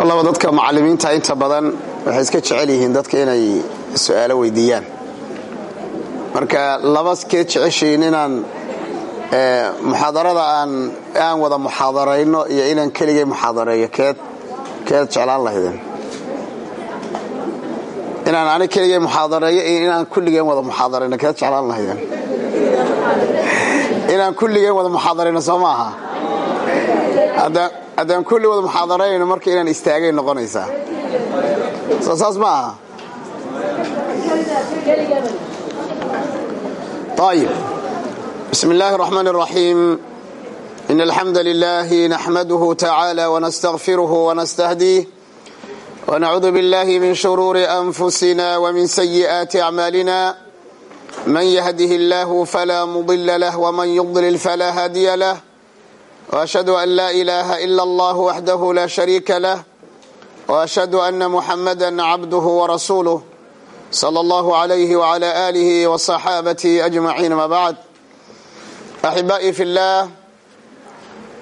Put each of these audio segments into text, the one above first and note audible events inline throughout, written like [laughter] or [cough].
kolaba dadka macallimiinta inta badan waxay iska jecel yihiin dadka inay su'aalo weydiiyaan. Marka laba keed jeceshihiin inaan muxaadarada aan aan wada muxaadarayno iyo inaan keligay muxaadareeyo keed keed jeclaan lahaydeen? Inaan ani keligay muxaadareeyo iyo inaan kulligeen wada muxaadarayno keed jeclaan lahaydeen? Inaan kulligeen wada muxaadarayno soo maaha haddaan kulli wada muxaadarayayno marka inaan istaagay noqonaysaa. Soo saas ma aha. Ayib bismi illaahi araxmaan araxiim in alxamda lilaahi naxmaduhu tacaala wanastakfiruhu wanastahdiih wanacuudu biاllahi min shuruuri anfusina wmin sayi'aati acmaalina man yahdihi illaahu falaa mudila lah wman yudlil falaa haadiya lah وأشهد أن لا إله إلا الله وحده لا شريك له وأشهد أن محمدا عبده ورسوله صلى الله عليه وعلى آله وصحابته أجمعين. ما بعد أحبائي في الله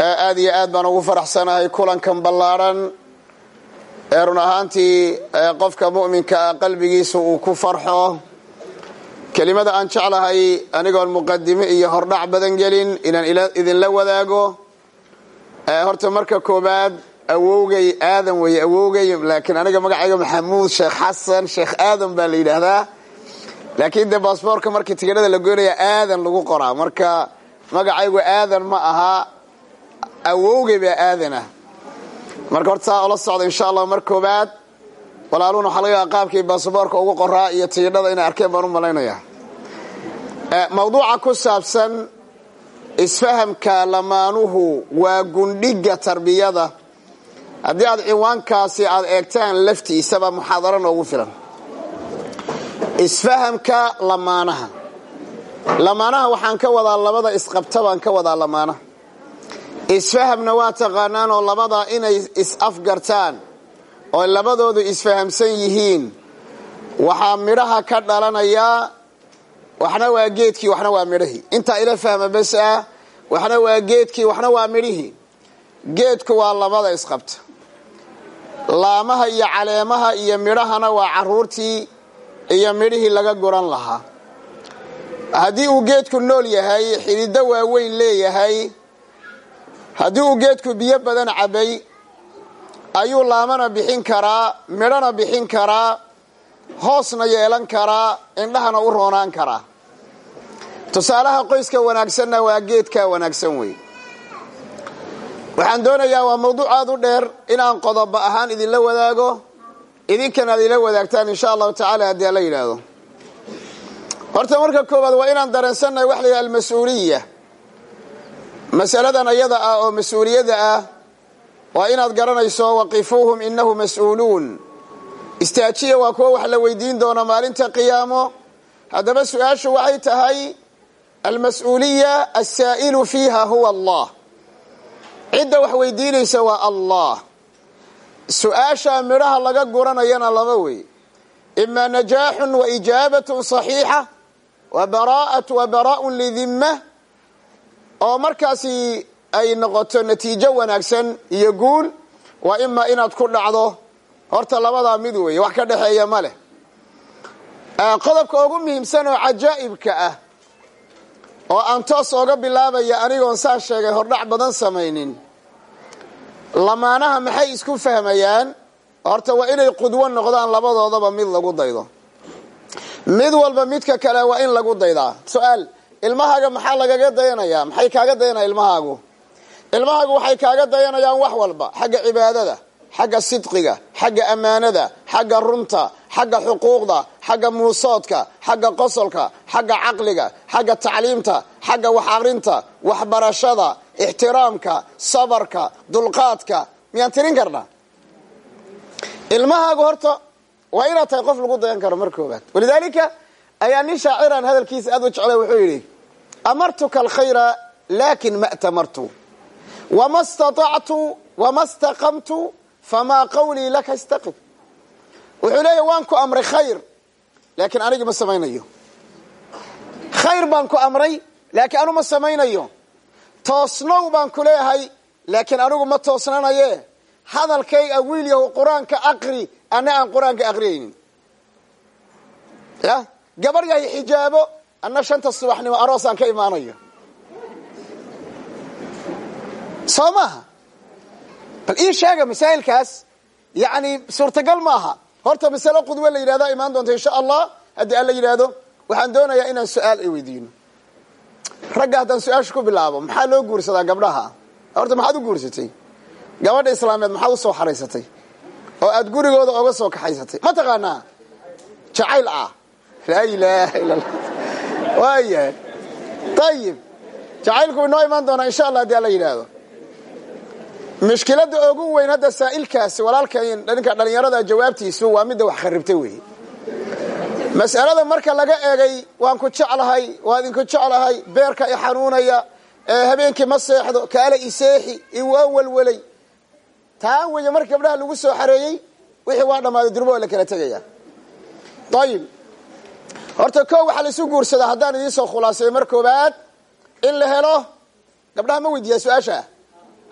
aada iyo aad baan ugu faraxsanahay kulankan ballaaran ee run ahaantii qofka mu'minka ah qalbigiisa uu ku farxo kelimada aan jeclahay anigoon muqadime iyo hordhac badan wadaago horta marka koobaad awowgay aadan weeye awowgay laakiin aniga magacayga maxamuud sheekh xasan sheekh aadan baa la yidhaahdaa. Laakiin dee baasboorka markii tigidhada la goynaya aadan lagu qoraa. Marka magacaygu aadan ma ahaa awowgay baa aadanah marka horta saa ola socda insha allah mar koobaad walaaluhuna waxaa laga qaabkii baasaboorka ugu qoraa iyo tigidhada inay arkeen baan u malaynayaa mawduuca ku saabsan isfahamka lamaanuhu waa gundhiga tarbiyada. Haddii aad ciwaankaasi aad eegtaan laftiisaba muxaadaro noogu filan. Isfahamka lamaanaha. Lamaanaha waxaan ka wadaa labada isqabta baan ka wadaa lamaanaha. Isfahamna waa taqaanaan oo labada inay is-afgartaan oo labadoodu isfahamsan yihiin. Waxaa midhaha ka dhalanayaa waxna waa geedkii waxna waa midhihii. Intaa ila fahma bes ah waxna waa geedkii waxna waa midhihii. Geedku waa labada isqabta. Laamaha iyo caleemaha iyo midhahana waa caruurtii iyo midhihii laga guran lahaa. Haddii uu geedku nool yahay xidido waaweyn leeyahay haddii uu geedku biyo badan cabay ayuu laamana bixin karaa midhona bixin karaa hoosna yeelan karaa indhahana u roonaan karaa. Tusaalaha qoyska wanaagsanna waa geedka wanaagsan wey waxaan doonayaa waa mawduuc aada u dheer inaan qodoba ahaan idinla wadaago idinkana ad ila wadaagtaan insha allahu tacaala haddii ala yidhaahdo. Horta marka koowaad waa inaan dareensannahay wax la yidhaha almas-uuliya masaladan ayada ah oo mas'uuliyadda ah waa inaad garanayso waqifuuhum inahu mas'uuluun istaajiya waa kuwa wax la weydiin doona maalinta qiyaamo. Haddaba su'aashu waxay tahay almas-uuliya assaa'ilu fiiha huwa allah. Cidda wax weydiinaysa waa allah. Su'aasha midhaha laga guranayana laba wey ima najaaxun wa ijaabatun saxiixa wa bara'at wa bara'un lidimma. Oo markaasi ay noqoto natiijo wanaagsan iyo guul waa ima inaad ku dhacdo horta labadaa mid weeye wax ka dhexeeya ma leh. Qodobka ugu muhiimsan oo cajaa'ibka ah oo aan toos ooga bilaabaya anigoon saa sheegay hordhac badan samaynin lamaanaha maxay isku fahmayaan? Horta waa inay qudwo noqdaan labadoodaba mid lagu daydo. Mid walba midka kale waa in lagu daydaa. Su'aal ilmahaaga maxaa lagaga dayanayaa maxay kaaga dayanaya ilmahaagu? Ilmahaagu waxay kaaga dayanayaan wax walba xagga cibaadada xagga sidqiga xagga ammaanada xagga runta xagga xuquuqda xagga muusoodka xagga qosolka xagga caqliga xagga tacliimta xagga wax aqrinta waxbarashada ixtiraamka sabarka dulqaadka. Miyaan tirin karnaa? Ilmahaagu horta waa inaad tahay qof lagu dayan karo mar koobaad walidaalika ayaa nin shaaciraan hadalkiisa aad u jeclay wuxuu yidhi amartuka alkhayra laakin ma wama staactu wama staqamtu famaa qawlii laka istaqim wuxuu leeyahy waan ku amray khayr laakiin anigi ma samaynayo khayr baan ku amray laakiin anu ma samaynayo toosnow baan ku leeyahay laakiin anigu ma toosnanaye hadalkayga wiil yahu qur'aanka aqri ana aan qur'aanka aqriyaynin ya gabar yahay xijaabo ana shanta subaxnimo aroosaan ka imaanayo soo maaha bal ii sheega masaa'ilkaas yani suurtagal maaha. Horta masalo qudwe la yidhahda imaan doonta insha allah haddii alla yidhaahdo waxaan doonayaa inaan su'aal ay weydiino. Ragga haddaan su'aasha ku bilaabo maxaa loo guursadaa gabdhaha? Horta maxaad u guursatay? Gabadha islaameed maxaad u soo xaraysatay? Oo aad gurigooda oga soo kaxaysatay? Ma taqaanaa? Jacayl ah. Laa ilaaha illa waayahay ayib jacaylku inoo imaan doonaa insha allah haddii alla yidhaahdo mushkilada ugu weyn hadda saa'ilkaasi walaalka dhanka dhalinyarada jawaabtiisu waa midda wax kharibtay weeye mas'alada marka laga eegay waan ku jeclahay waa idinku jeclahay beerka i xanuunaya habeenkii ma seexdo kaala iseexi iwaa welwelay taa weeye marka gabdhaha lagu soo xareeyey wixii waa dhammaaday durbo oo la kala tegaya ayib horta ko waxaa la isu guursadaa haddaan idiin soo khulaasayo mar koobaad in la helo gabdhaha ma weydiiyaa su'aasha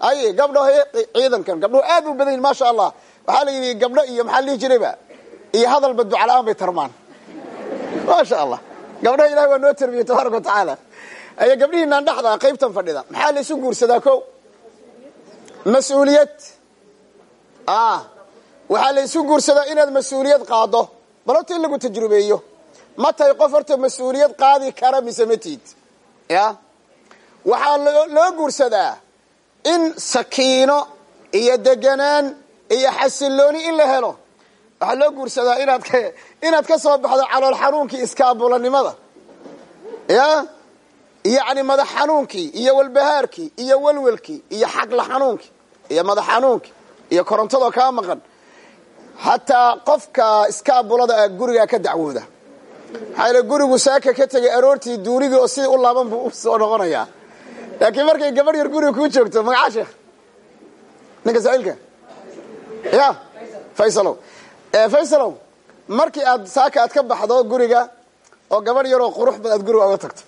ay gabdho ciidankan gabdhuhu aad u badan yihiin maasha allah waxaa la yidhi gabdho iyo maxaa la dhihi iyo hadalba ducala-aan bay tarmaan. Maasha allah gabdhaha ilahi waa noo tarbiyey tabaaraka watacaala aya gabdhihiinaan dhexda qaybtan fadhida. Maxaa la isu guursadaa ko mas'uuliyad. Waxaa la isu guursadaa inaad mas'uuliyad qaado bal horta in lagu tajrubeeyo. Ma tahay qof horta mas'uuliyad qaadi kara mise matiid ya? Waxaa loo guursadaa in sakiino iyo deganaan iyo xasilooni in la helo. Waxaa loo guursadaa inaad ka inaad ka soo baxdo calool xanuunkii iskaabulanimada. Ya? Yacni madax xanuunkii iyo walbahaarkii iyo welwelkii iyo xaqla xanuunkii iyo madax xanuunkii iyo korontadoo kaa maqan. Hataa qofka iskaabulada a gurigaa ka dacwooda. Maxaa yale gurigu saaka ka tegay aroortii duunigii oo sidii u laaban buu u soo noqonayaa laakiin markay gabadh yar guriga kuu joogto magaca sheekh? Ninka saailka ya faysalow. Faysalow markii aad saaka aad ka baxdo guriga oo gabadh yaroo qurux bad aad guriga oga tagto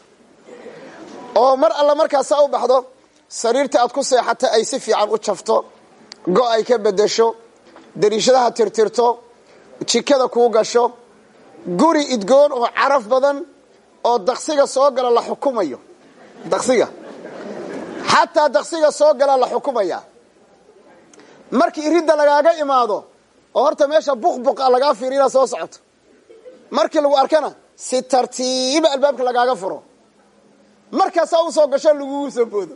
oo mar alla markaasaa u baxdo sariirta aad ku seexata ay si fiican u jafto go ay ka bedesho dariishadaha tirtirto jikada kuu gasho guri idgoon oo caraf badan oo daksiga soo gala la xukumayo. Daksiga xataa daksiga soo galaa la xukumaya. Markii iridda lagaaga imaado oo horta meesha buqbuqa lagaa fiiri inaad soo socoto markii lagu arkana si tartiiba albaabka lagaaga furo. Markaasaa u soo gasho lagugu soo boodo.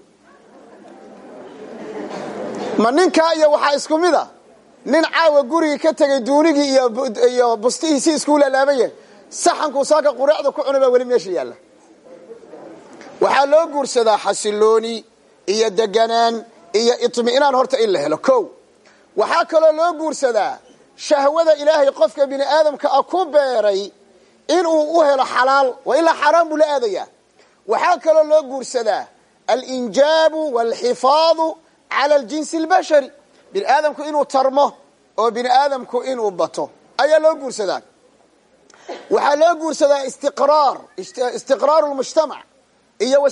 Ma ninkaa iyo waxaa isku mid a nin caawa gurigii ka tegay duunigii iyo bustihiisi iskuu laalaaban yahay saxankuu saaka quraacda ku cunay baa weli meesha yaalla. Waxaa loo guursadaa xasilooni iyo deganaan iyo itmi'naan horta in la helo. Ko waxaa kaloo loo guursadaa shahwada ilaahay qofka bini aadamka ah ku beeray inuu u helo xalaal waa ilaa xaaraan buu la aadayaa. Waxaa kaloo loo guursadaa alinjaabu walxifaadu cala aljinsi albashari. Bini aadamku inuu tarmo oo bini aadamku inuu bato. Ayaa loo guursadaa. Waxaa loo guursadaa istiqraar istiqraaru lmujtamac iyo wa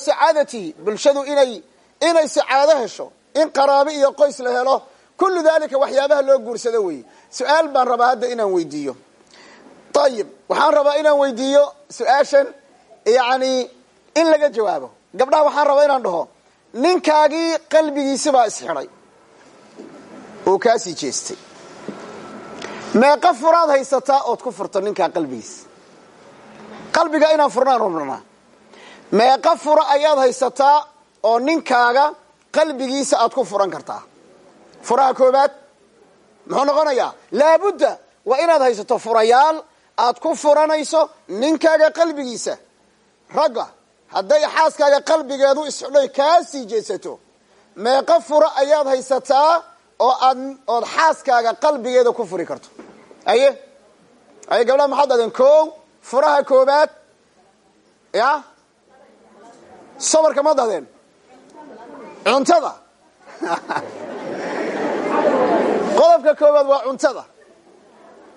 bulshadu inay inay sacaado hesho in qaraabe iyo qoys la helo kullu dalika waxyaabaha loo guursado weeye. Su'aal baan rabaa hadda inaan weydiiyo. Ayib waxaan rabaa inaan weydiiyo su'aashan yani in laga jawaabo. Gabdhaha waxaan rabaa inaan dhaho ninkaagii qalbigiisibaa isxidhay. Oo kaasii jeestay. Meeqa furaad haysataa ood ku furto ninkaa qalbigiisa qalbiga inaan furnaan rabnaa meeqa furo ayaad haysataa oo ninkaaga qalbigiisa aad ku furan kartaa. Furaha koobaad muxuu noqonayaa laabudda waa inaad haysato furayaal aad ku furanayso ninkaaga qalbigiisa. Ragga hadday xaaskaaga qalbigeedu isxidhoy kaa sii jeesato meeqa furo ayaad haysataa oo aad ood xaaskaaga qalbigeeda ku furi karto. Aye? Aye gabdhaha maxaad dhahdeen ko furaha koobaad ya sabarka ma dahdeen cuntada. Qodobka koobaad waa cuntada.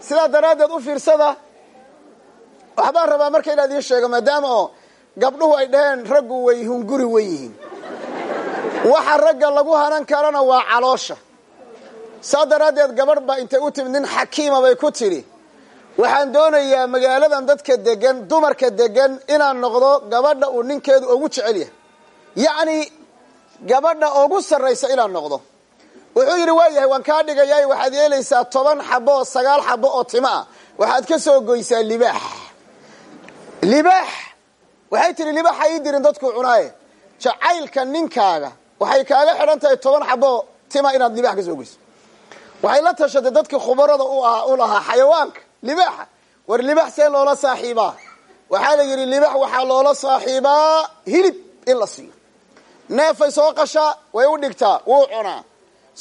Sidaa daraaddeed u fiirsada waxbaan rabaa marka inaad ii sheego maadaama oo gabdhuhu ay dhaheen raggu way hunguri wen yihiin. Waxa ragga lagu hanan karana waa caloosha. Saa daraaddeed gabadh baa intay u timid nin xakiima bay ku tidhi waxaan doonayaa magaaladan dadka degan dumarka degan inaan noqdo gabadha uu ninkeedu ugu jecel yahay. Yacni gabadha ugu sarraysa inaan noqdo. Wuxuu yidhi waa yahay waan kaa dhigayaa waxaad yeelaysaa toban xabo oo sagaal xabo oo timo ah. Waxaad ka soo goysaa libaax. Libaax? Waxay tihi libaaxa ii dirin dadkuu cunaaye. Jacaylka ninkaaga waxay kaaga xidhan tahay toban xabo tima inaad libaax ka soo goyso. Waxay la tashatay dadkii khubarada u lahaa xayawaanka. Libaaxa war libaax see loola saaxiibaa? Waxaa la yidhi libaax waxaa loola saaxiibaa hilib in la siiyo neefay soo qashaa way u dhigtaa wuu cunaa.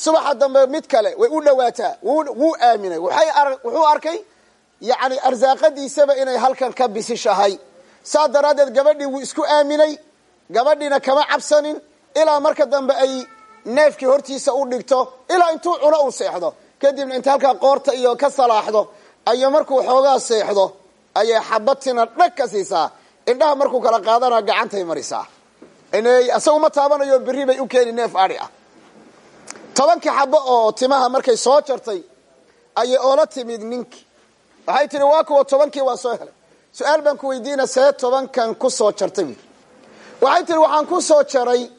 Subaxa dambe mid kale way u dhawaataa wuu aaminay. Wuxuu arkay yacni arsaaqadiisaba inay halkan ka bisishahay. Saa daraaddeed gabadhii wuu isku aaminay gabadhiina kama cabsanin ilaa marka dambe ay neefkii hortiisa u dhigto ilaa intuu cuno uu seexdo. Kadibna inta halkaa qoorta iyo ka salaaxdo ayo markuu xoogaa seexdo ayay xabatina dhag ka siisaa. Indhaha markuu kala qaadana gacantay marisaa isagu ma taabanayo berri bay u keeni neef adhi ah. Tobankii xabo oo timaha markay soo jartay ayay oola timid ninkii waxay tihi waa kuwa tobankii waa soo helay. Su'aal baan ku weydiina see tobankan ku soo jartay bu waxay tihi waxaan ku soo jaray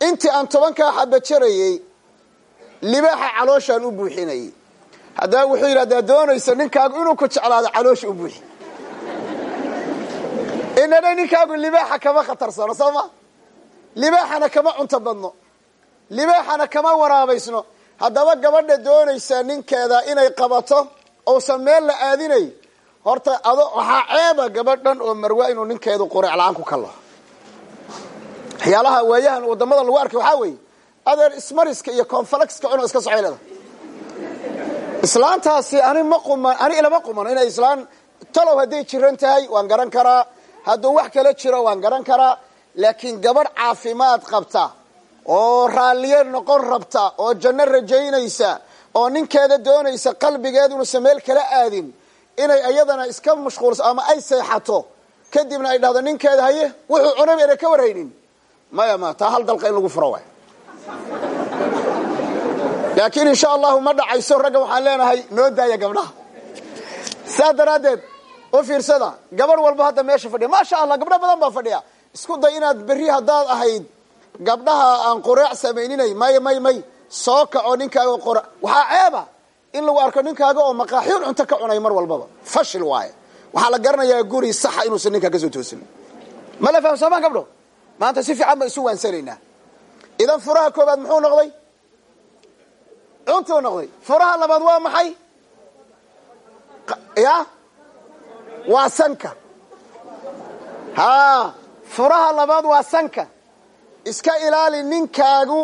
intii aan tobankaa xaba jarayey libaaxa calooshaan u buuxinayay. Haddaba wuxuu yidhi haddaad doonayso ninkaagu inuu ku jeclaado caloosha u buuxi. [laughs] Inana ninkaagu libaaxa kama khatarsano soo ma libaaxana kama cunto badno. Libaaxana kama waraabaysno. Haddaba gabadha doonaysa ninkeeda inay qabato uusan meel la aadinay horta ado waxaa ceeba gabadhan oo marwa inuu ninkeedu qureec la'aan ku kallo. Waxyaalaha waayahan waddamada lagu arkay waxaa weeye adeer ismariska iyo conflexka cuno iska socay islaantaasi ani ma quman ani ilama qumano inay islaan talow hadday jiran tahay waan garan karaa. Hadduu wax kala jiro waan garan karaa laakiin gabadh caafimaad qabta oo raalliye noqon rabta oo janno rajaynaysa oo ninkeeda doonaysa qalbigeed inuusan meel kala aadin inay iyadana iska mashquulso ama ay seexato kadibna ay dhahdo ninkeeda haye wuxuu cunay bayna ka warhaynin maya ma taa hal dalqa in lagu furo waay. Laakiin insha allahu ma dhacayso ragga waxaan leenahay noo daaya gabdhaha. Saa daraaddeed u fiirsada gabadh walba hadda meesha fadhiya. Maasha allah gabdho badan baa fadhiya isku day inaad berri haddaad ahayd gabdhaha aan qureec samayninay may may may soo kaco ninkaaga qora waxaa ceeba in lagu arko ninkaaga oo maqaaxyoon cunto ka cunay mar walbaba. Fashil waaye. Waxaa la garanayaa guri saxa inuusan ninkaa ka soo toosin. Ma la fahamsoomaan gabdho? Maanta si fiican baan isu waansanaynaa idan furaha koobaad muxuu noqday? Cuntuu noqday. Furaha labaad waa maxay? Ya? Waa sanka. Haa furaha labaad waa sanka. Iska ilaali ninkaagu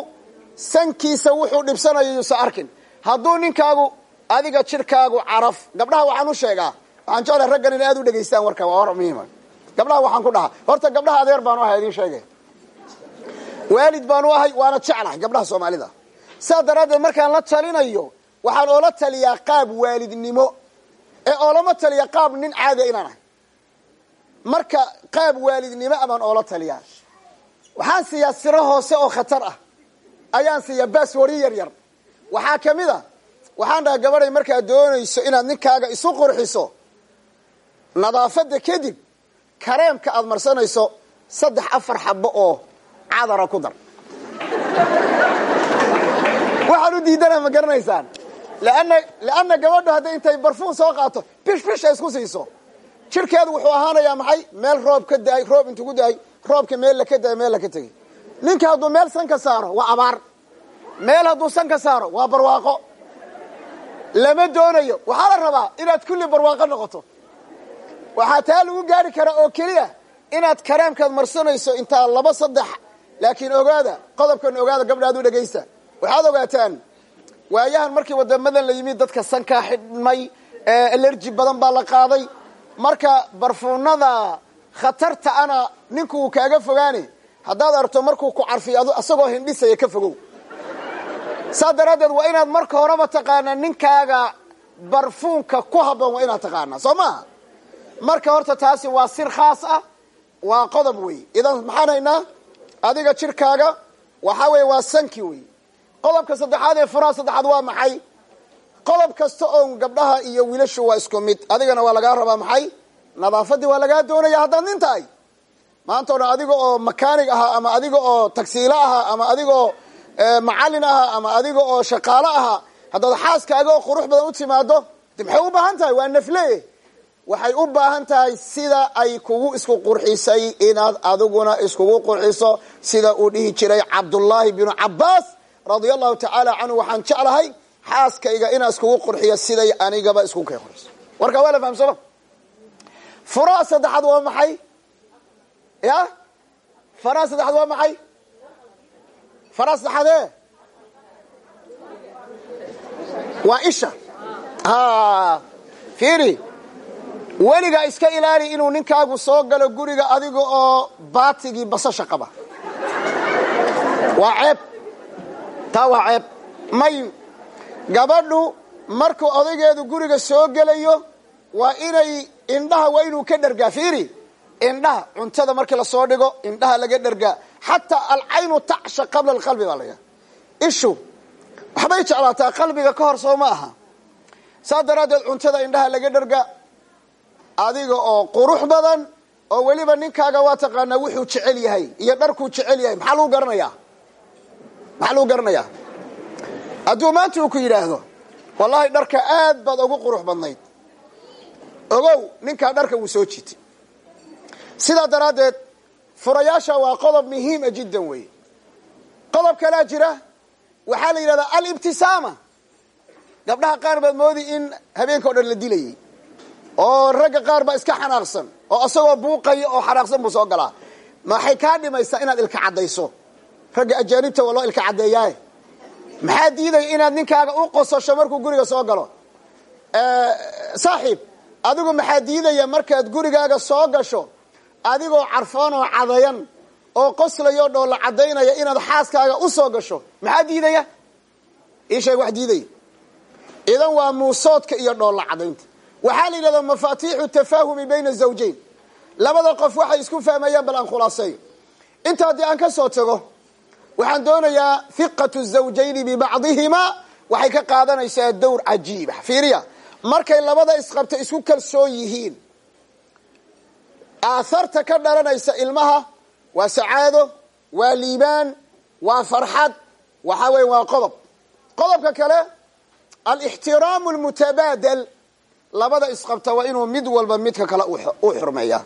sankiisa wuxuu dhibsanayo yuusan arkin. Hadduu ninkaagu adiga jirkaagu caraf. Gabdhaha waxaan u sheegaa waxaan jeclahay raggan inay aad u dhegaystaan warka waa war muhiima gabdhaha waxaan ku dhahaa horta gabdhaha adeer baan u ahay idiin sheegay. Waalid baan u ahay waana jeclahay gabdhaha soomaalida. Saa daraaddeed markaan la talinayo waxaan oola taliyaa qaab waalidnimo. Ee oolama taliya qaab nin caadiya inaan ahay marka qaab waalidnimo abaan oola taliyaa. Waxaan siiyaa siro hoose oo khatar ah. Ayaan siiyaa baaswari yar yar. Waxaa ka mid a waxaan dhaha gabadhay markaad doonayso inaad ninkaaga isu qurxiso nadaafadda kadib kareemka aada marsanayso saddex afar xabo oo cadara ku dar. Waxaan u diidana ma garanaysaan? Leanna gabadhu hadday intay barfuun soo qaato bish bish ay isku siiso jirkeedu wuxuu ahaanayaa maxay? Meel roob ka daay roob intuu ku daay roobka meel laka daay meel laka tegay. Ninka hadduu meel san ka saaro waa abaar. Meel hadduu san ka saaro waa barwaaqo. Lama doonayo. Waxaa la rabaa inaad kulli barwaaqo noqoto. Waxaa taa lagu gaari karaa oo keliya inaad kareemkaad marsanayso intaa laba saddex. Laakiin ogaada qodobkan ogaada gabdhaad u dhegaysta waxaad ogaataan waayahan markii wadamadan la yimid dadka sankaa xidhmay elerji badan baa la qaaday marka barfuunada khatarta ana ninku kaaga fogaane haddaad aragto markuu ku carfiyo asagoo hindhisaya ka fogow. Saa daraaddeed waa inaad marka horeba taqaanaa ninkaaga barfuunka ku habboon waa inaad taqaanaa soo maaha marka horta taasi waa sir khaas ah waa qodob wey idan maxaan haynaa? Adiga jirkaaga waxaa weeye waa sanki wey qodobka saddexaad ee furaha saddexaad waa maxay qodob kasta oo gabdhaha iyo wiilashu waa isku mid. Adigana waa lagaa rabaa maxay? Nadaafadii waa lagaa doonaya haddaad nin tahay. Maanta o adiga oo makaanig ahaa ama adiga oo tagsiilo ahaa ama adiga oo macallin ahaa ama adiga oo shaqaalo ahaa haddaad xaaskaaga oo qurux badan u timaado de maxay u baahan tahay? Waa nafle. Waxay u baahan tahay sida ay kugu isku qurxisay inaad adiguna iskugu qurxiso sida uu dhihi jiray cabdullaahi binu cabbaas radia allahu tacaala canhu waxaan jeclahay xaaskayga inaan iskugu qurxiyo siday anigaba isku kay qurxiso warkaa waa la fahamsama furaha waa maxay? Ya? Faraha saddexaad waa maxay? Faraha saddexaad e waa isha. Ha fiiri weligaa iska ilaali inuu ninkaagu soo galo guriga adiga oo baatigii basasha qaba. Waa ceeb. Taa waa ceeb. May gabadhu markuu odaygeedu guriga soo gelayo waa inay indhaha waa inuu ka dhergaa fiiri indhaha cuntada markii la soo dhigo indhaha laga dhergaa xataa alcaynu tacsha qabla alqalbi baa layaa ishu waxbay jeclaataa qalbiga ka hor soo ma aha. Saas daraaddeed cuntada indhaha laga dherga adiga oo qurux badan oo weliba ninkaaga waa taqaanaa wuxuu jecel yahay iyo dharkuu jecel yahay. Maxaa lagu garanayaa? Maxaa lagu garanayaa hadduu maanta uu ku yidhaahdo wallahi dharka aad baad ugu qurux badnayd. Ogow ninkaa dharka wuu soo jiitay sidaa daraaddeed furayaasha waa qodob muhiima jiddan weeye. Qodob kalaa jira waxaa la yidhahdaa alibtisaama. Gabdhaha qaar baad moodi in habeenka o dhan la dilayay oo ragga qaar baa iska xanaaqsan oo isagoo buuqaya oo xanaaqsan buu soo galaa. Maxay kaa dhimaysaa inaad ilka caddayso? Ragga ajaanibta waa loo ilka caddeeyaaye maxaa diidaya inaad ninkaaga u qosasho markuu guriga soo galo? Saaxiib adigu maxaa diidaya markaad gurigaaga soo gasho? Adigoo carfoon oo cadayan oo qoslayo dhoolla caddaynaya inaad xaaskaaga u soo gasho maxaa diidaya? Ii sheeg wax diidaya. Idan waa muusoodka iyo dhoolla caddaynta. Waxaa la yidhahdaa mafaatiixu tafaahumi bayna zawjayn. Labada qof waxay isku fahmayaan bal aan khulaaseeyo. Inta haddii aan ka soo tago waxaan doonayaa hiqatu zawjayni bibacdihimaa waxay ka qaadanaysaa dowr cajiiba fiiriya markay labada isqabta isku kalsoon yihiin aatharta ka dhalanaysa ilmaha waa sacaado waa liibaan waa farxad waxa weeye waa qodob. Qodobka kale alixtiraamu almutabaadal labada isqabta waa inuu mid walba midka kale u xurmeeyaa.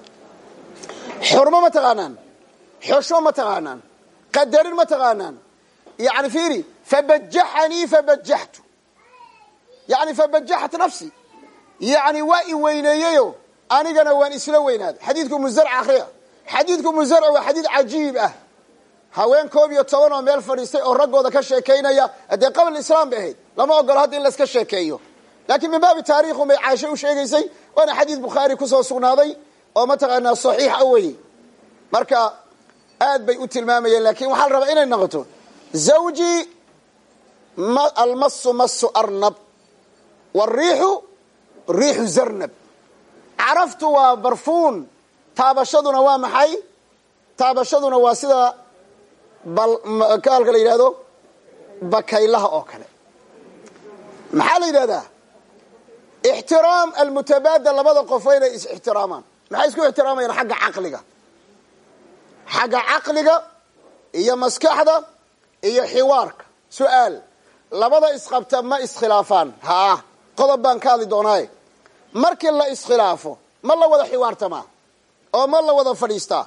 Xurmo ma taqaanaan? Xosho ma taqaanaan qadarin ma taqaanaan. Yani fiiri fabajaxanii fabajaxtu. Yani fabajaxat nafsi. Yani waa i weyneeyeyo anigana waan isla weynaaday xadiidku musarc akriya xadiidku musarc waa xadiid cajiib ah. Haween koob iyo toban oo meel fadhiistay oo raggooda ka sheekaynaya dee qabl islaam bay ahayd lama ogolo hadda in layska sheekeeyo. Laakiin min baabi taarikhun bay caasho u sheegaysay waana xadiid bukhaari ku soo sugnaaday oo mataqaanaa saxiixa weye marka aad bay u tilmaamayeen laakiin waxaa la rabaa inay noqoto zawji almasu masu arnab wariixu riixu zarnab. Caraftu waa barfuun taabashaduna waa maxay? Taabashaduna waa sida kaalka la yidhahdo bakaylaha oo kale. Maxaa la yidhahdaa ixtiraam almutabaadal labada qof waa inay is-ixtiraamaan maxay isku ixtiraamayaan xagga caqliga xagga caqliga iyo maskaxda iyo xiwaarka. Su'aal labada isqabta ma iskhilaafaan? Haa qodob baan ka hadli doonaaye markii la iskhilaafo ma la wada xiwaartamaa? Oo ma la wada fadhiistaa?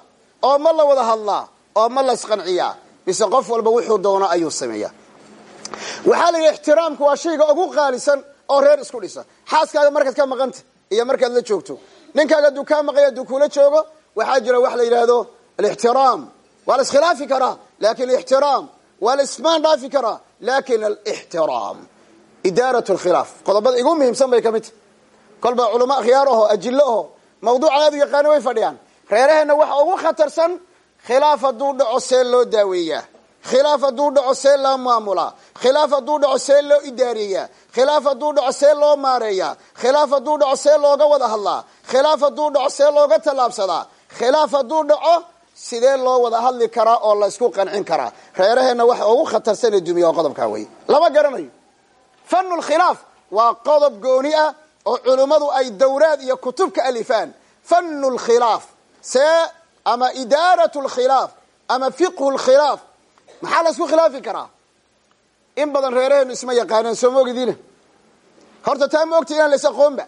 Oo ma la wada hadlaa? Oo ma la isqanciyaa? Mise qof walba wuxuu doono ayuu sameeyaa. Waxaa la yidhi ixtiraamku waa shayga ugu qaalisan oo reer isku dhisa. Xaaskaaga markaad ka maqanta iyo markaad la joogto. Ninkaaga hadduu kaa maqaya hadduu kula joogo waxaa jira wax la yidhaahdo alixtiraam waa la iskhilaafi karaa laakiin alixtiraam waa la ismaan dhaafi karaa laakiin alixtiraam idaarat lkhilaaf qodobada igu muhiimsan bay ka mid tahy kolba culamo akhyaar aho ajilo aho mawduuca aad u yaqaano way fadhiyaan reeraheenna waxa ugu khatarsan khilaaf hadduu dhaco see loo daaweeyaa khilaaf hadduu dhaco see loo maamulaa khilaaf hadduu dhaco see loo idaariyaa khilaaf hadduu dhaco see loo maareeyaa khilaaf hadduu dhaco see looga wada hadlaa khilaaf hadduu dhaco see looga tallaabsadaa khilaaf hadduu dhaco sidee loo wada hadli karaa oo la isku qancin karaa? Reeraheenna waxa ugu khatarsan dumiya oo qodobkaa wey lama garanayo. Fanu lkhilaaf waa qodob gooni ah oo culummadu ay dowraad iyo kutub ka alifaan. Fannu lkhilaaf see ama idaarat lkhilaaf ama fiqhu lkhilaaf maxaa la isku khilaafi karaa? In badan reeraheenu isma yaqaanaan soo ma ogdiina horta taa ma ogta inaan lays aqoonba.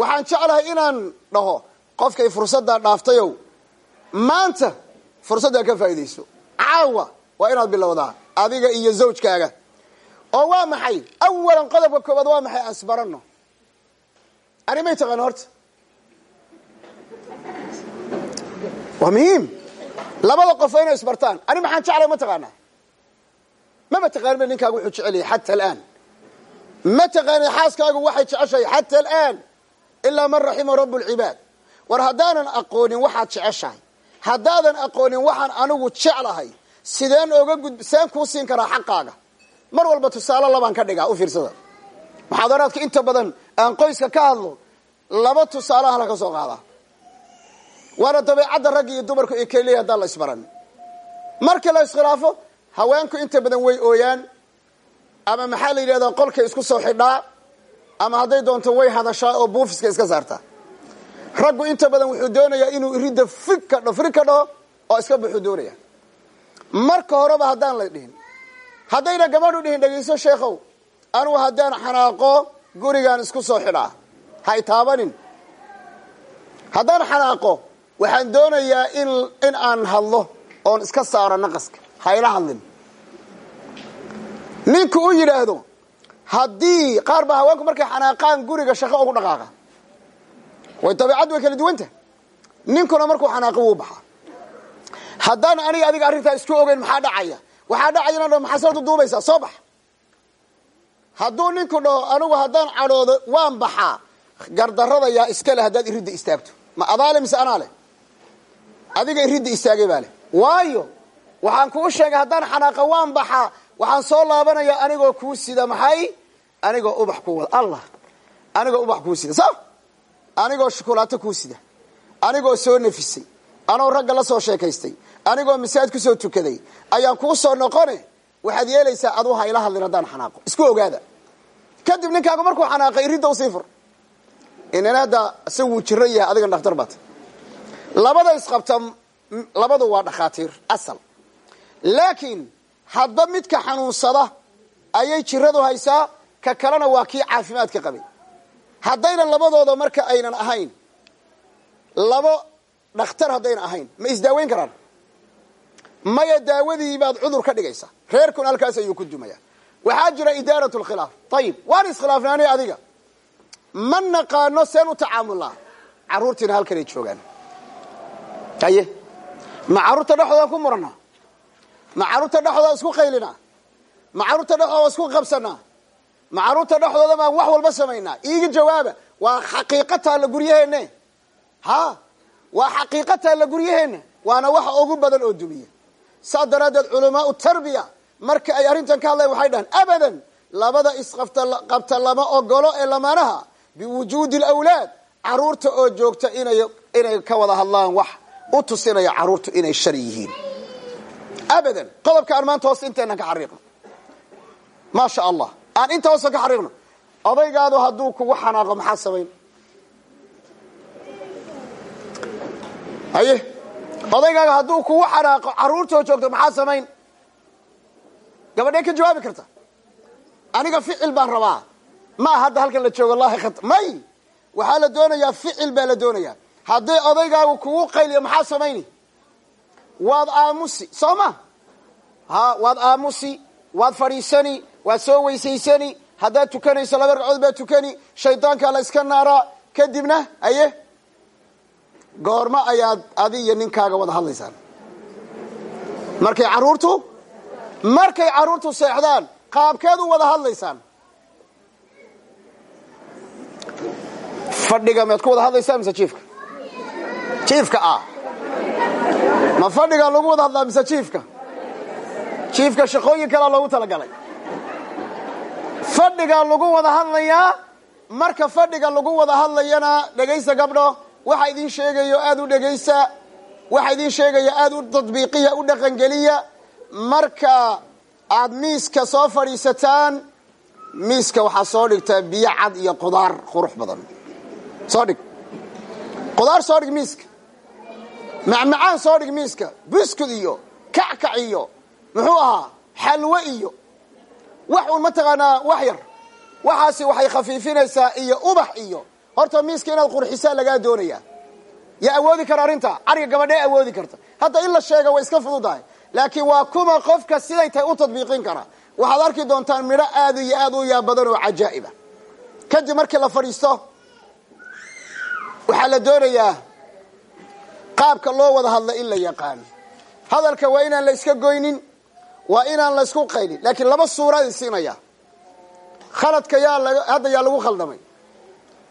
Waxaan jeclahay inaan dhaho qofkay fursaddaa dhaaftayow maanta fursaddaa ka faa'iidayso. Caawa waa inaad bilowdaa adiga iyo zawjkaaga. Oo waa maxay? Awalan qodobka koobaad waa maxay? Aan isbaranno ani may taqaana horta? Waa muhiim. Labada qof inay isbartaan. Ani maxaan jeclay ma taqaanaa? Mama taqaanin ba ninkaagu wuxuu jecel yahay xata alaan. Ma taqaanin xaaskaagu waxay jeceshahay xata alaan. Ilaa man raxima rabu lcibaad war haddaanan aqoonin waxaad jeceshahay haddaadan aqoonin waxaan anigu jeclahay sideen oga gud seen kuu siin karaa xaqaaga. Mar walba tusaale labaan ka dhigaa u fiirsada. Muxaadaraadka inta badan aan qoyska ka hadlo laba tusaalehan laga soo qaadaa waana dabeecadda ragga iyo dumarku ay keliya haddaan la isbaran. Marka la iskhilaafo haweenku inta badan way ooyaan ama maxaa la yidhahdaa qolkay isku soo xidhaa ama hadday doonto way hadashaa oo buufiska iska saartaa raggu inta badan wuxuu doonayaa inuu iridda fig ka dhaho oo iska buxuu doonaya. Marka horeba haddaan la dhihin haddayna gabadhu dhihin dhegayso sheekhow anugu haddaan xanaaqo gurigaan isku soo xidhaa hay taabanin. Haddaan xanaaqo waxaan doonayaa in in aan hadlo oon iska saaro naqaska hayla hadlin. Ninku u yidhaahdo haddii qaar baa haweenku markay xanaaqaan guriga shaqo ugu dhaqaaqa way dabeicaddu way kala duwanta. Ninkuna markuu xanaaqo wuu baxaa. Haddaan aniga adiga arrintaa isku ogeyn maxaa dhacaya? Waxaa dhacaya inaan dhaho maxaa soo duduubaysaa soo bax hadduu ninku dhaho anigu haddaan cadhoodo waan baxaa. Gardarrada yaa iska leh haddaad iridda istaagto. Ma adaale mise anaa leh? Adiga iridda istaagay baa leh. Waayo waxaan kuu sheegay haddaan xanaaqa waan baxaa. Waxaan soo laabanayaa anigoo kuu sida maxay? Anigoo ubax ku wada. Allah anigoo ubax kuu sida. Sa anigoo shukulaato kuu sida. Anigoo soo nafisay. Anoo ragga la soo sheekaystay. Anigoo masaajid ku soo tukaday. Ayaan kuu soo noqone. Waxaad yeelaysaa aduu hayla hadlin haddaan xanaaqo. Isku ogaada. Kadib ninkaagu markuu xanaaqay iridda u sii fur. Inana hadda isaga wuu jiran yahay adigan dhakhtar baata labada isqabta labadu waa dhakhaatiir asal. Laakiin hadba midka xanuunsada ayay jiradu haysaa ka kalena waa kii caafimaadka qabay haddaynan labadooda marka aynan ahayn labo dhakhtar haddaynan ahayn ma isdaaweyn karaan. Maya daawadii baad cudur ka dhigaysaa reerkun halkaas ayuu ku dumaya. Waxaa jira idaarat lkhilaaf ayib waan iskhilaafnaanay adiga. Ma naqaano seen u tacaamulnaa carruurtiina halkanay joogaan. Haye ma carruurta dhexdoodan ku muranaa ma carruurta dhexdooda isku qaylinaa ma carruurta dhexdooda isku qabsanaa ma carruurta dhexdooda baan wax walba samaynaa. Iiga jawaaba waa xaqiiqa taalla guryaheenne ha? Waa xaqiiqa taalla guryaheena waana waxa ugu badan oo dumiya. Saa daraaddeed culamaau tarbiya marka ay arrintan ka hadlayan waxay dhahaan abadan labada isqabta lama ogolo ee lamaanaha biwujuudi alawlaad carruurta oo joogta inay inay ka wada hadlaan wax u tusinaya carruurtu inay shar yihiin. Abadan qodobka aan maanta hoos inteenan ka xariiqno maa sha allah aan inta hoosta ka xariiqno odaygaadu hadduu kugu xanaaqo maxaa samayn haye? Odaygaaga hadduu kugu xanaaqo carruurtoo joogto maxaa samayn gabadhee ka jawaabi karta. Aniga ficil baan rabaa. Ma hadda halkan la joogo lahi khat may! Waxaa la doonayaa ficil baa la doonayaa. Haddii odaygaagu kugu qayliyo maxaa samayni waad aamusi soo ma? Ha waad aamusi waad fadhiisani waad soo weysaysani haddaad tukanayso laba ragcood baad tukani shaydaankaa la iska naaraa kadibna aye goormo ayaad adi iyo ninkaaga wada hadlaysaan. Markay carruurtu markay carruurtu seexdaan qaabkeed u wada hadlaysaan. Fadhiga maad ku wada hadlaysaan mise jiifka? Jiifka ah. Ma fadhigaa lagu wada hadlaa mise jiifka? Jiifka shaqooyin kalaa loogu talagalay fadhigaa lagu wada hadlayaa marka fadhiga lagu wada hadlayana dhegaysa gabdho. Waxa idin sheegayo aada u dhegaysa. Waxa idin sheegaya aada u tadbiiqiya u dhaqangeliya. Marka aad miiska soo fadhiisataan miiska waxaa soo dhigtaa biyo cad iyo qudaar qurux badan. Soo dhig. Qudaar soo dhig miiska. Macmacaan soo dhig miiska. Buskud iyo kackac iyo muxuu ahaa xalwo iyo wax uun mataqaanaa wax yar. Waxaasi waxay khafiifinaysaa iyo ubax iyo. Horta miiska inaad qurxisaa lagaa doonayaa. Yaa awoodi kara arrinta. Cariga gabadhee awoodi karta. Hadda in la sheega way iska fududahay. Laakiin waa kuma qofka siday tahay u tadbiiqin kara. Waxaad arki doontaan midho aad iyo aad u yaa badan oo cajaa'iba. Kadib markii la fadhiisto waxaa la doonayaa qaabka loo wada hadla in la yaqaan. Hadalka waa inaan la iska goynin waa inaan la isku qaylin laakiin laba suuraadi siinaya. Khaladka yaa hadda yaa lagu khaldamay.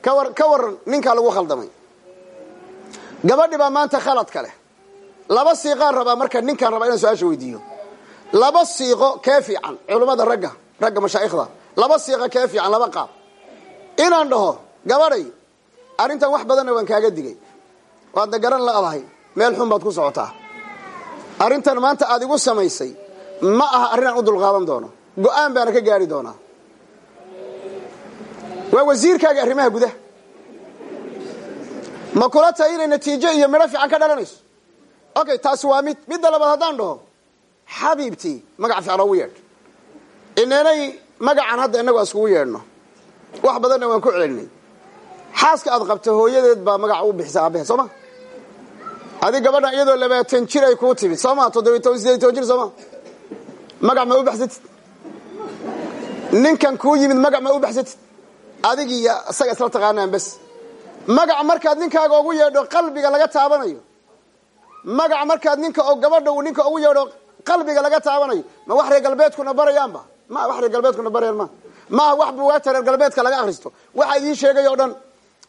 Kawar ka waran ninkaa lagu khaldamay. Gabadhi baa maanta khaladka leh. Laba siiqaan rabaa marka ninkaan rabaa inaan su'aasha weydiiyo. Laba siiqo kee fiican? Culummada ragga ragga mashaa'ikhda laba siiqo kee fiican? Laba qaab. Inaan dhaho gabadhay arrintan wax badanna waan kaaga digay. Waadna garan la-dahay meel xun baad ku socotaa. Arrintan maanta aad igu samaysay ma aha arrin u dulqaadan doono. Go'aan baana ka gaari doonaa. Waa wasiirkaaga arrimaha gudaha. Ma kula tahay inay natiijo iyo midho fiican ka dhalanayso? Okay taasi waa mid midda labaad haddaan dhaho. Xabiibtii magac fiican oogu yeedh. Ineenay magacan hadda innagu iskugu yeedhno. Wax badanna waan ku celinay xaaska aad qabta hooyadeed baa magaca u bixisa aabahe soo ma? Adi gabadhan iyadoo labaatan jir ay kuu timid soo ma? Toddobiy toban jir soo magac ma u baxsatid ninkan kuu yimid magac ma u baxsatid adig iyo isaga isla taqaanaan bes. Magac markaad ninkaaga ugu yeedho qalbiga laga taabanayo. Magac markaad ninka oo gabadha uu ninka ugu yeedho qalbiga laga taabanayo. Ma wax reer galbeedkuna barayaanba? Ma wax reer galbeedkuna barayaan ma? Maaha wax buwaagta reer galbeedka laga akhristo? Waxa idiin sheegay o dhan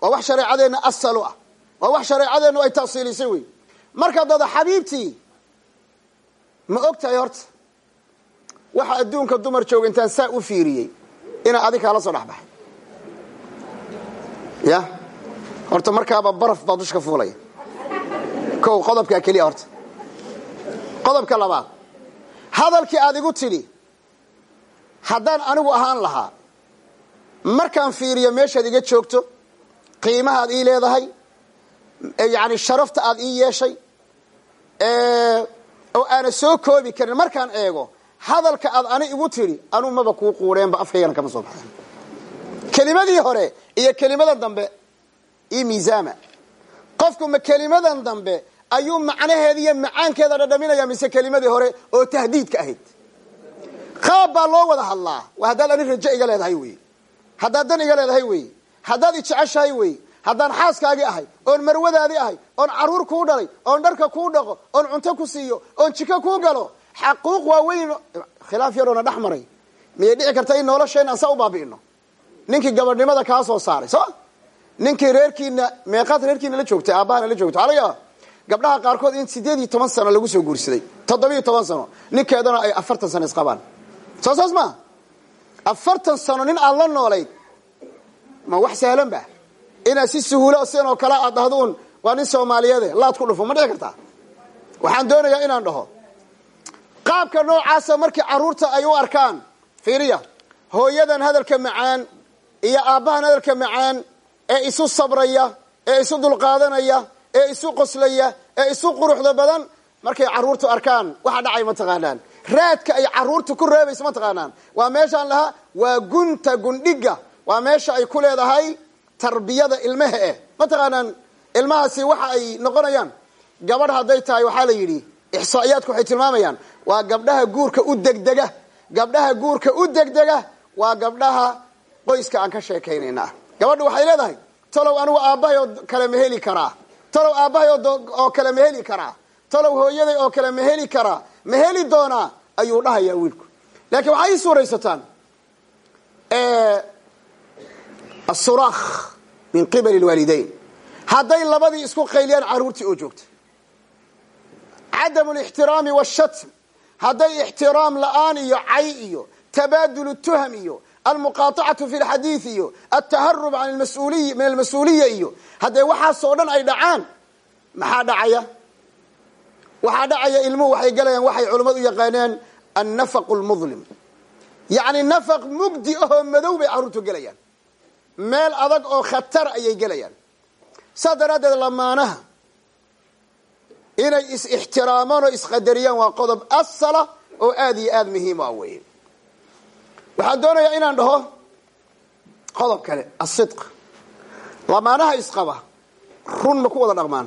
waa wax shareecadeenna asalu ah. Waa wax shareecadeennu ay tafsiilisay wey markaad dada xabiibtii ma og tahay horta waxa adduunka dumar jooga intaan saa u fiiriyey inaa adig kaala soo dhexbaxay. Ya? Horta markaaba baraf baa dushka fuulaya. Kow qodobkaa keliya horta. Qodobka labaad. Hadalkii aad igu tidhi haddaan anigu ahaan lahaa markaan fiiriyo meeshaad iga joogto qiimahaad ii leedahay yani sharafta aad ii yeeshay oo aana soo koobi karin markaan eego hadalka aad ani igu tidhi anuu maba kuu quudheenba afkaygana kama soo baxeen kelimadii hore iyo kelimadan dambe io miisaama. Qofku ma kelimadan dambe ayuu macnaheeda iyo macaankeeda dhadhaminaya mise kelimadii hore oo tahdiidka ahayd. Qaab baa loo wada hadlaa. Waa haddaad ani rajo iga leedahay wey haddaad dan iga leedahay wey haddaad ijeceshahay wey haddaan xaaskaagii ahay oon marwadaadii ahay oon carruur kuu dhalay oon dharka kuu dhaqo oon cunto ku siiyo oon jiko kuu galo xaquuq waaweyn khilaaf yaroona dhex maray miyay dhici karta in nolosheen aan saa u baabi'ino ninkii gabadhnimada kaa soo saaray soo ninkii reerkiina meeqaad reerkiina la joogtay aabbahana la joogtay waxaa gabdhaha qaarkood in sideed iyo toban sano lagu soo guursaday toddobiiyo toban sano ninkeedana ay afartan sano isqabaan soo saas maa afartan sano nin aad la noolayd ma wax sahlan ba inaad si suhuulo sidan oo kale aad dhahdo un waa nin soomaaliyeede laad ku dhufo ma dhici kartaa waxaan doonayaa inaan dhaho qaabka noocaasa markii carruurta ay u arkaan fiiriya hooyadan hadalka macaan iyo aabbahan hadalka macaan ee isu sabraya ee isu dulqaadanaya ee isu qoslaya ee isu quruxda badan markay carruurtu arkaan waxa dhacay mataqaanaan raadka ay carruurta ku reebayso mataqaanaan waa meeshaan lahaa waa gunta gundhiga waa meesha ay ku leedahay tarbiyada ilmaha eh. Mataqaanaan ilmahaasi waxa ay noqonayaan gabadh hadday tahay waxaa la yidhi ixsaa'iyaadku waxay tilmaamayaan waa gabdhaha guurka u degdega. Gabdhaha guurka u degdega waa gabdhaha qoyska aan ka sheekaynayna gabadha waxay leedahay talow anigu aabbahay oo kale ma heli karaa. Talow aabbahay oo kale ma heli karaa. Talow hooyaday oo kale ma heli karaa. Ma heli doonaa? Ayuu dhahayaa wiilku. Laakiin waxay ii suuraysataan asuraakh min qibali lwaalidayn hadday labadii isku qayliyaan carruurtii oo joogta cadamu lixtiraami washatm hadday ixtiraam la'aan iyo cay iyo tabaadul tuham iyo almuqaaacatu fi lxadiid iyo altaharub an masuliy min almas-uuliya iyo haddee waxaasoo dhan ay dhacaan maxaa dhacaya? Waxaa dhacaya ilmuhu waxay galayaan waxay culammadu u yaqaaneen annafaqu lmudlim yacni nafaq mugdi ahoo madow bay carruurtu gelayaan meel adag oo khatar ayay gelayaan saas daraaddeed lamaanaha inay is-ixtiraamaan oo isqadariyaan waa qodob asala oo aada iyo aada muhiim ah weeye. Waxaan doonayaa inaan dhaho qodob kale asidq lamaanaha isqaba. Run ma ku wada dhaqmaan.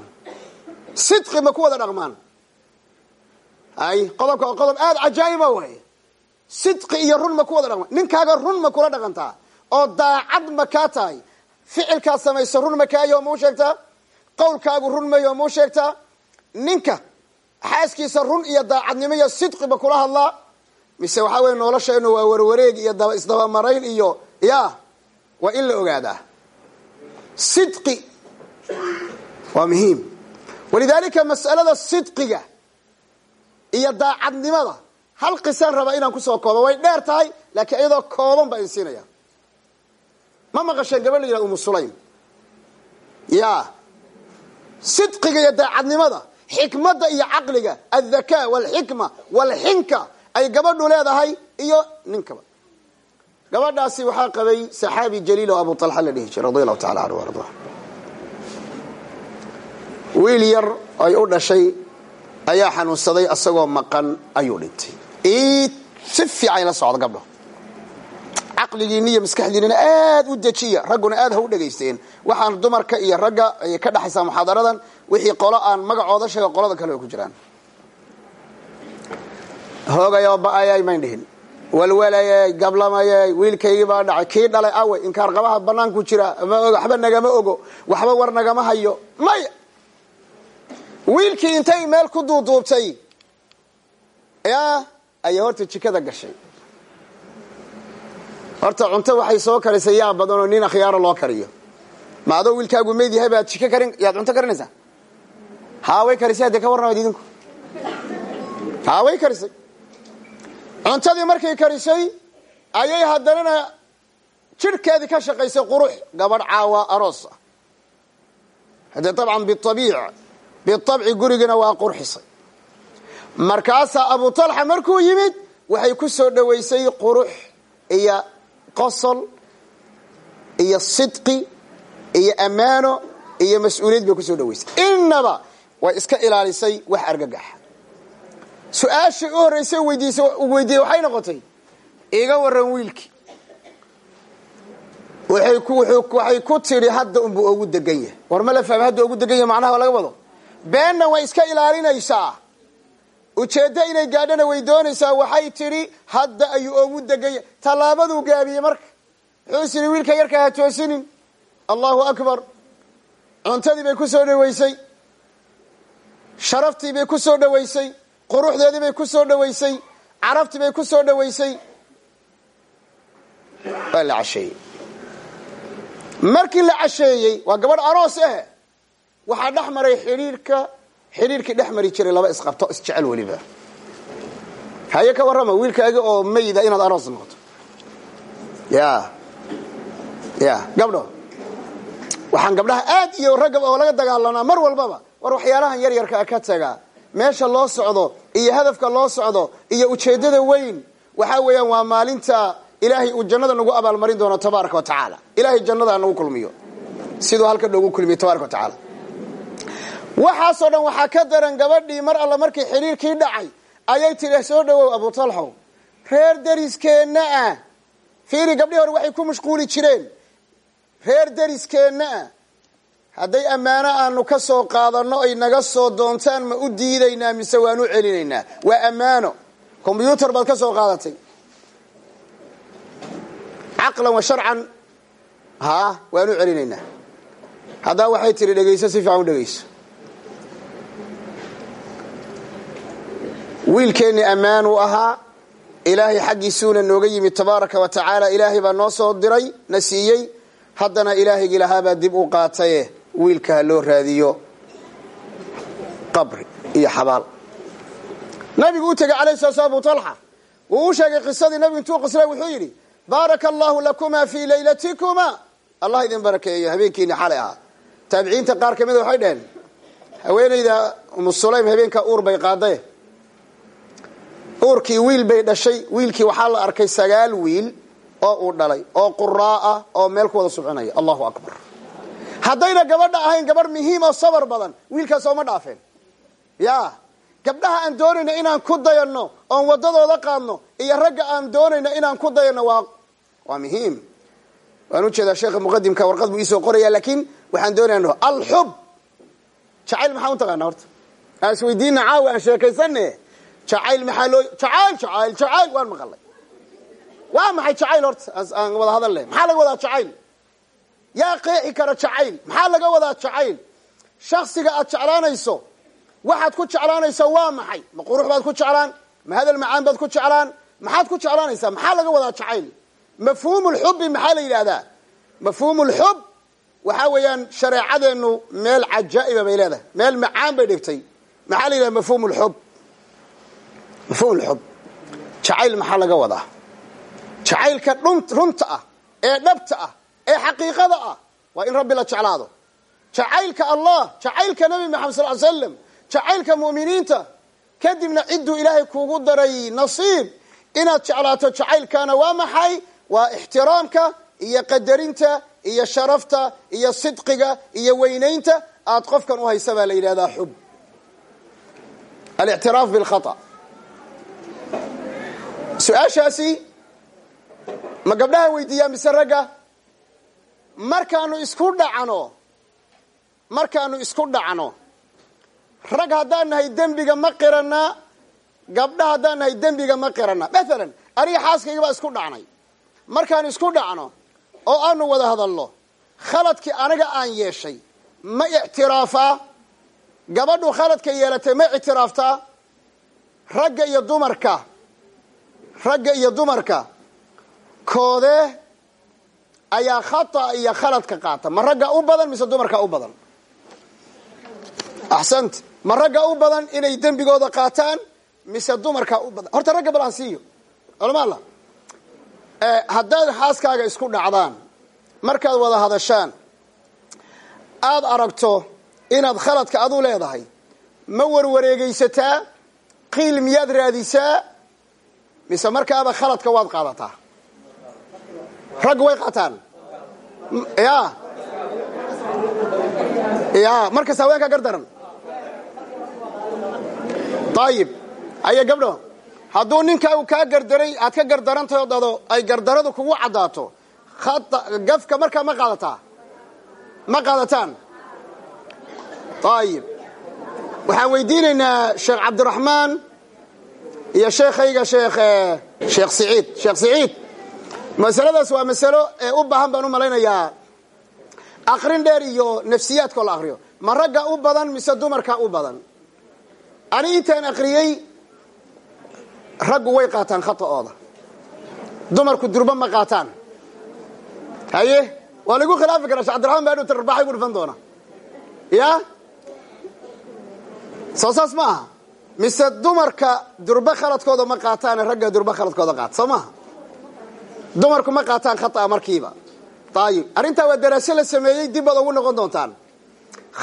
Sidqi ma ku wada dhaqmaan. Ay qodobka waa qodob aada cajaa'iba wey sidqi iyo run ma ku wada dhaqmaan. Ninkaaga run ma kula dhaqantaa. Oo daacad ma kaa tahay. Ficilkaad samayso run ma kaayo mau sheegtaa? Qowlkaagu run mayo mau sheegtaa ninka xaaskiisa run iyo daacadnimo iyo sidqi ma kula hadlaa mise waxaa weye nolosheenu waa warwareeg iyo isdabamarayn iyo ya waa in la ogaadaa. Sidqi waa muhiim. Walidaalika mas'alada sidqiga iyo daacadnimada hal qisaan rabaa inaan ku soo koobo way dheer tahay laakiin iyadoo kooban baa insiinaya ma maqasheen gabadh la yihahda umu sulaym? Ya. Sidqiga iyo daacadnimada xikmadda iyo caqliga aldaka walxikma walxinka ay gabadhu leedahay iyo ninkaba. Gabadhaasi waxaa qabay saxaabi jaliil oo abu talxa la dhihi jiray radi allahu tacala canhu arda wiil yar ay u dhashay ayaa xanuunsaday asagoo maqan ayuu dhintay. Si fiican la socda gabdho. Caqligiina iyo maskaxdiinana aad u dejiya ragguna aad ha u dhegaysteen. Waxaan dumarka iyo ragga ka dhexaysaa muxaadaradan wixii qolo aan magacooda sheega qolada kale ku jiraan. Hoogayoo ba'ayay mayn dhihin. Walwalayay gablamayay wiilkaygii baa dhacay. Kii dhalay awe inkaar qabaha banaanku jira. Waxba nagama ogo. Waxba war nagama hayo. Maya. Wiilkii intay meel ku duuduubtay ya ayay horta jikada gashay. Horta cunto waxay soo karisay yaa badan oo nin akhyaaro loo kariyo. Ma wiilkaagu meyd yahay baad jiko karin yaad cunto karinaysaa haaway karisay haddee ka warramayd idinku haaway karisay. Cuntadii markay karisay ayay haddanana jidhkeedii ka shaqaysay qurux gabadh caawa aroosa haddee dabcan biabiic biabci gurigana waa qurxisay. Markaasaa abu talxa markuu yimid waxay ku soo dhowaysay qurux iyo qosol iyo sidqi iyo ammaano iyo mas'uuliyad bay ku soo dhawaysay innaba way iska ilaalisay wax argagaxa su'aashii u horraysay weydiisay weydiiyey waxay noqotay iga warran wiilkii. Waxay ku tidhi hadda unbuu ogu degan yahay. War ma la fahmi hadda ogu degan yahay macnaha laga wado. Beenna way iska ilaalinaysaa. Ujeeddo inay gaadhana way doonaysaa waxay tidhi hadda ayuu ogu degan yahay. Tallaabaduu gaabiyey marka. Wuxuu wiilka yarka ha toosinin. Allahu akbar. Cuntadii bay ku soo dhawaysay sharaftii bay ku soo dhawaysay quruxdeedii bay ku soo dhawaysay carabtii bay ku soo dhawaysay waa la markii la casheeyey waa gabadh aroos ah waxaa dhex maray xidhiirka xidhiirkii dhex mari jiray laba isqabto isjecel weliba. Haye ka warrama wiilkaagi oo mayda inaad aroos noqoto. Ya ya gabdho. Waxaan gabdhaha aad iyo ragga oo laga dagaalanaa mar walbaba war waxyaalahan yar yarkaa ka taga. Meesha loo socdo iyo hadafka loo socdo iyo ujeeddada weyn waxaa weeyaan waa maalinta ilaahay uu jannada nagu abaalmarin doono tabaaraka wa tacaala. Ilahay jannada nagu kulmiyo. Siduu halka noogu kulmiyo tabaraka wa tacaala. Waxaasoo dhan waxaa ka daran gabadhii mar alla markii xidhiirkii dhacay ayay tidhi soo dhawow abu talxow reer dariskeenna ah. Fiiri gabdhii hore waxay ku mashquuli jireen. Reer dariskeenna ah hadday ammaano aanu ka soo qaadanno ay naga soo doontaan ma u diidaynaa mise waan u celinaynaa? Waa ammaano. Combyuutar baad ka soo qaadatay. Caqlan wa sharcan haa waan u celinaynaa. Haddaa waxay tihi dhegayso si fiican u dhegayso. Wiilkeennii ammaan uu ahaa ilaahay xaggiisuuna nooga yimid tabaaraka wa tacaala ilaahay baa noo soo diray na siiyey. Haddana ilaahaygii lahaabaa dib u qaataye wiilka ha loo raadiyo qabri iyo xabaal. Nabigu u tegey alayh slam abu talxa wuu u sheegay qisadii nabigu intuu qisray wuxuu yidhi baaraka allahu lakuma fii laylatikuma allah idin barakeeyo habeenkiini xalay ahaa. Taabiciinta qaar ka mida waxay dhaheen haweenayda umu sulaym habeenkaa uur bay qaaday. Uurkii wiil bay dhashay wiilkii waxaa la arkay sagaal wiil oo uu dhalay oo quraa ah oo meel ku wada subcinaya allahu akbar haddayna gabadha ahayn gabadh muhiim oo sabar badan wiilkaas ooma dhaafeen. Ya gabdhaha aan doonayna inaan ku dayanno oon wadadooda qaadno iyo ragga aan doonayna inaan ku dayanno waa waa muhiim. Waan u jeedaa sheekha muqadimka warqad buu iisoo qoraya laakiin waxaan doonaya alxub. Jacayl maxaa utaqaana horta? Aan isweydiina caawi aan sheekaysane jacayl maxaa loo jacayl jacayl jacayl waan maqalay. Waa maxay jacayl horta? Aan wada hadal maxaa laga wadaa jacayl yaa qeexi kara jacayl. Maxaa laga wadaa jacayl? Shaksiga aad jeclaanayso waxaad ku jeclaanaysa waa maxay? Ma qurux baad ku jeclaan? Ma hadal macaan baad ku jeclaan? Maxaad ku jeclaanaysaa? Maxaa laga wadaa jacayl? Mafhuum lxubi maxaa la yidhahdaa mafhuum lxub waxaa weeyaan shareecadeenu meel cajaa'iba bay leedahay. Meel macaan bay dhigtay. Maxaa la yidhahda mafhum lxub mafhum lxub jacayl maxaa laga wadaa? Jacaylka runta ah ee dhabta ah ee xaqiiqada ah waa in rabbi la jeclaado. Jacaylka allah jacaylka nabi maxamed sal l slam jacaylka mu'miniinta kadibna cidduu ilaahay kuugu daray nasiib inaad jeclaato jacaylkana waa maxay? Waa ixtiraamka iyo qadarinta iyo sharafta iyo sidqiga iyo weynaynta aad qofkan u haysa baa la yidhahdaa xub. Alictiraaf bilkhata. Su'aashaasi ma gabdhaha weydiiyaa mise ragga markaanu isku dhacno markaanu isku dhacno rag haddaan nahay dembiga ma qiranaa gabdha haddaan nahay dembiga ma qiranaa maalan aniga xaaskayga baa isku dhacnay. Markaan isku dhacno oo aanu wada hadalno khaladkii aniga aan yeeshay ma ictiraafaa? Gabadhu khaladka yeelatay ma ictiraaftaa? Ragga iyo dumarka ragga iyo dumarka koodee ayaa khata iyo khaladka qaata. Ma ragga u badan mise dumarka u badan? Axsant. Ma ragga u badan inay dembigooda qaataan mise dumarka u badan? Horta ragga bal aan siiyo. Culama alla haddaad xaaskaaga isku dhacdaan markaad wada hadashaan aada aragto inaad khaladka adu leedahay ma warwareegaysataa qiil miyaad raadisaa mise markaaba khaladka waad qaadataa raggu way qaataan. Ya. Ya markas haweenka gardaran ayib aye gabdho. Hadduu ninkaagu kaa gardaray aad ka gardarantahay o dado ay gardaradu kugu caddaato gafka markaa ma qaadataa. Ma qaadataan. Ayib waxaan weydiinaynaa sheekh cabdiraxmaan iyo sheekhayga sheekh sheekh siciid. Sheekh siciid masaladaas waa masalo ee u baahan baan u malaynayaa. Akrin dheer iyo nafsiyaadkoo la akriyo ma ragga u badan mise dumarka u badan? Ani intaan akriyey raggu way qaataan khata'ooda. Dumarku durba ma qaataan. Haye? Waa lagu khilaafi karaa. Shek abdiraxman baa dhowta rarbaaxay gu dhufan doona ya? Soo saas ma aha mise dumarka durba khaladkooda ma qaataane ragga durba khaladkooda qaata soo maaha dumarku ma qaataan khata'a markiiba. Ayib arrintaa waa daraaso la sameeyey dib baad ugu noqon doontaan.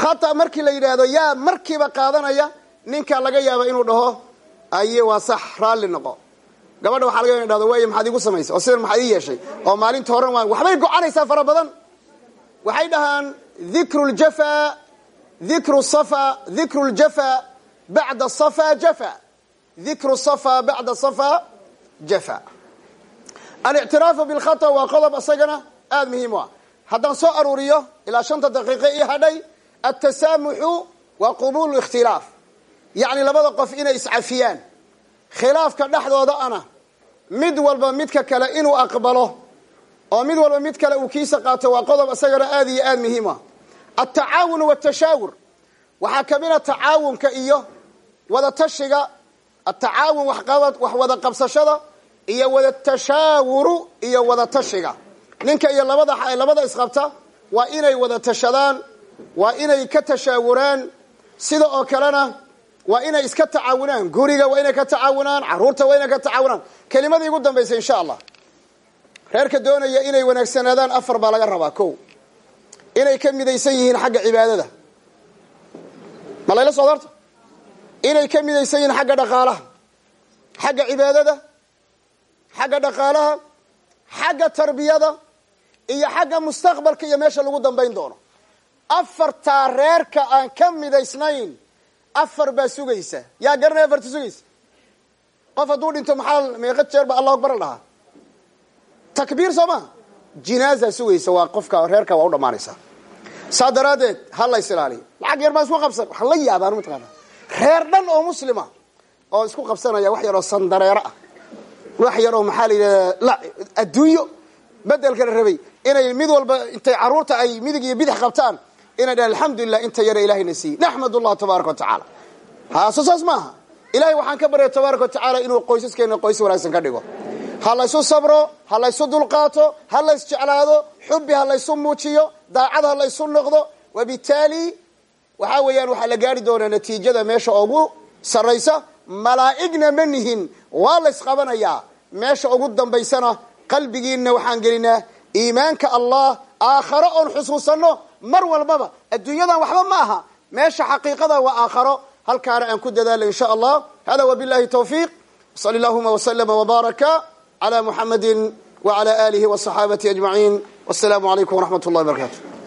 Khata markii la yidhaahdo yaa markiiba qaadanaya ninka laga yaaba inuu dhaho aye waa sax raalli noqo. Gabadha waxa laga yaba dhahdo waay maxaad igu samaysay oo sidan maxaad ii yeeshay. Oo maalinta horan waa waxbay gocanaysaa fara badan. Waxay dhahaan dikru ljafa dikru safa dikru ljafa bacda safa jafa. Dikru safa bacda safa jafa alictiraafu bilkhata waa qodob isagana aada muhiim u ah. Haddaan soo aruuriyo ilaa shanta daqiiqo ii hadhay altasaamuxu wa qubulu ikhtilaaf. Yacni labada qof inay iscafiyaan. Khilaafka dhexdooda ana mid walba midka kale inuu aqbalo oo mid walba mid kale uu kiisa qaato waa qodob isagana aada iyo aada muhiim ah. Altacaawun watashaawur waxaa ka mid a tacaawunka iyo wada tashiga atacaawun waxqabad wax wada qabsashada iyo wada tashaawuru iyo wada tashiga. Ninka iyo labada labada isqabta waa inay wada tashadaan waa inay ka tashaawuraan. Sida oo kalena waa inay iska tacaawunaan. Guriga waa inay ka tacaawunaan carruurta waa inay ka tacaawunaan. Kelimadii ugu dambaysa insha allah reerka doonaya inay wanaagsanaadaan afar baa laga rabaa ko inay ka midaysan yihiin xagga cibaadada. Ma layla socdo horta inay ka midaysan yihiin xagga dhaqaalaha xagga cibaadada xagga dhaqaalaha xagga tarbiyada iyo xagga mustaqbalka iyo meesha lagu dambayn doono. Afartaa reerka aan ka midaysnayn afar baa sugaysa. Yaa garanaya afarta sugaysa? Qof hadduu dhinto maxaa meeqa jeer ba allahu akbar la dhahaa takbiir soo maha jinaaza sugaysa waa qofka reerka waa u dhammaanaysaa saa daraaddeed ha la is lacag yar baa isku qabsan. Waxaan la yaabaan mataqaana reer dhan oo muslima oo isku qabsanaya wax yar oo sandareero ah wax yar oo maxaa la yidhahda adduunyo bedelka la rabay inay mid walba intay carruurta ay midig iyo bidix qabtaan inay dhahan alxamdulilah inta yara ilahayna siiyey naxmad tabaaraka wa tacaala. Saas maaha ilahay waxaan ka baryay tabaaraka wa inuu qoysaskeena qoys wanaagsan ka dhigo. Ha laysu sabro ha laysu dulqaato ha lays jeclaado xubbi ha laysu muujiyo daacad ha laysu noqdo wabitaali waxaa weeyaan waxaa la gaari doonaa natiijada meesha ugu sarraysa malaa'igna ma nihin waa lays qabanayaa meesha ugu dambaysana qalbigiinna waxaan gelinaa iimaanka allah aakharo oon xusuusanno mar walbaba adduunyadan waxba ma aha meesha xaqiiqada waa aakharo halkaana aan ku dadaala in sha allah. Hada wabillahi tawfiiq. Sal allahuma wslama wbaaraka cla muxamadi wcla alihi wصaxaabati ajmaciin wasalaamu calaykum wraxmat اllahi barakaatu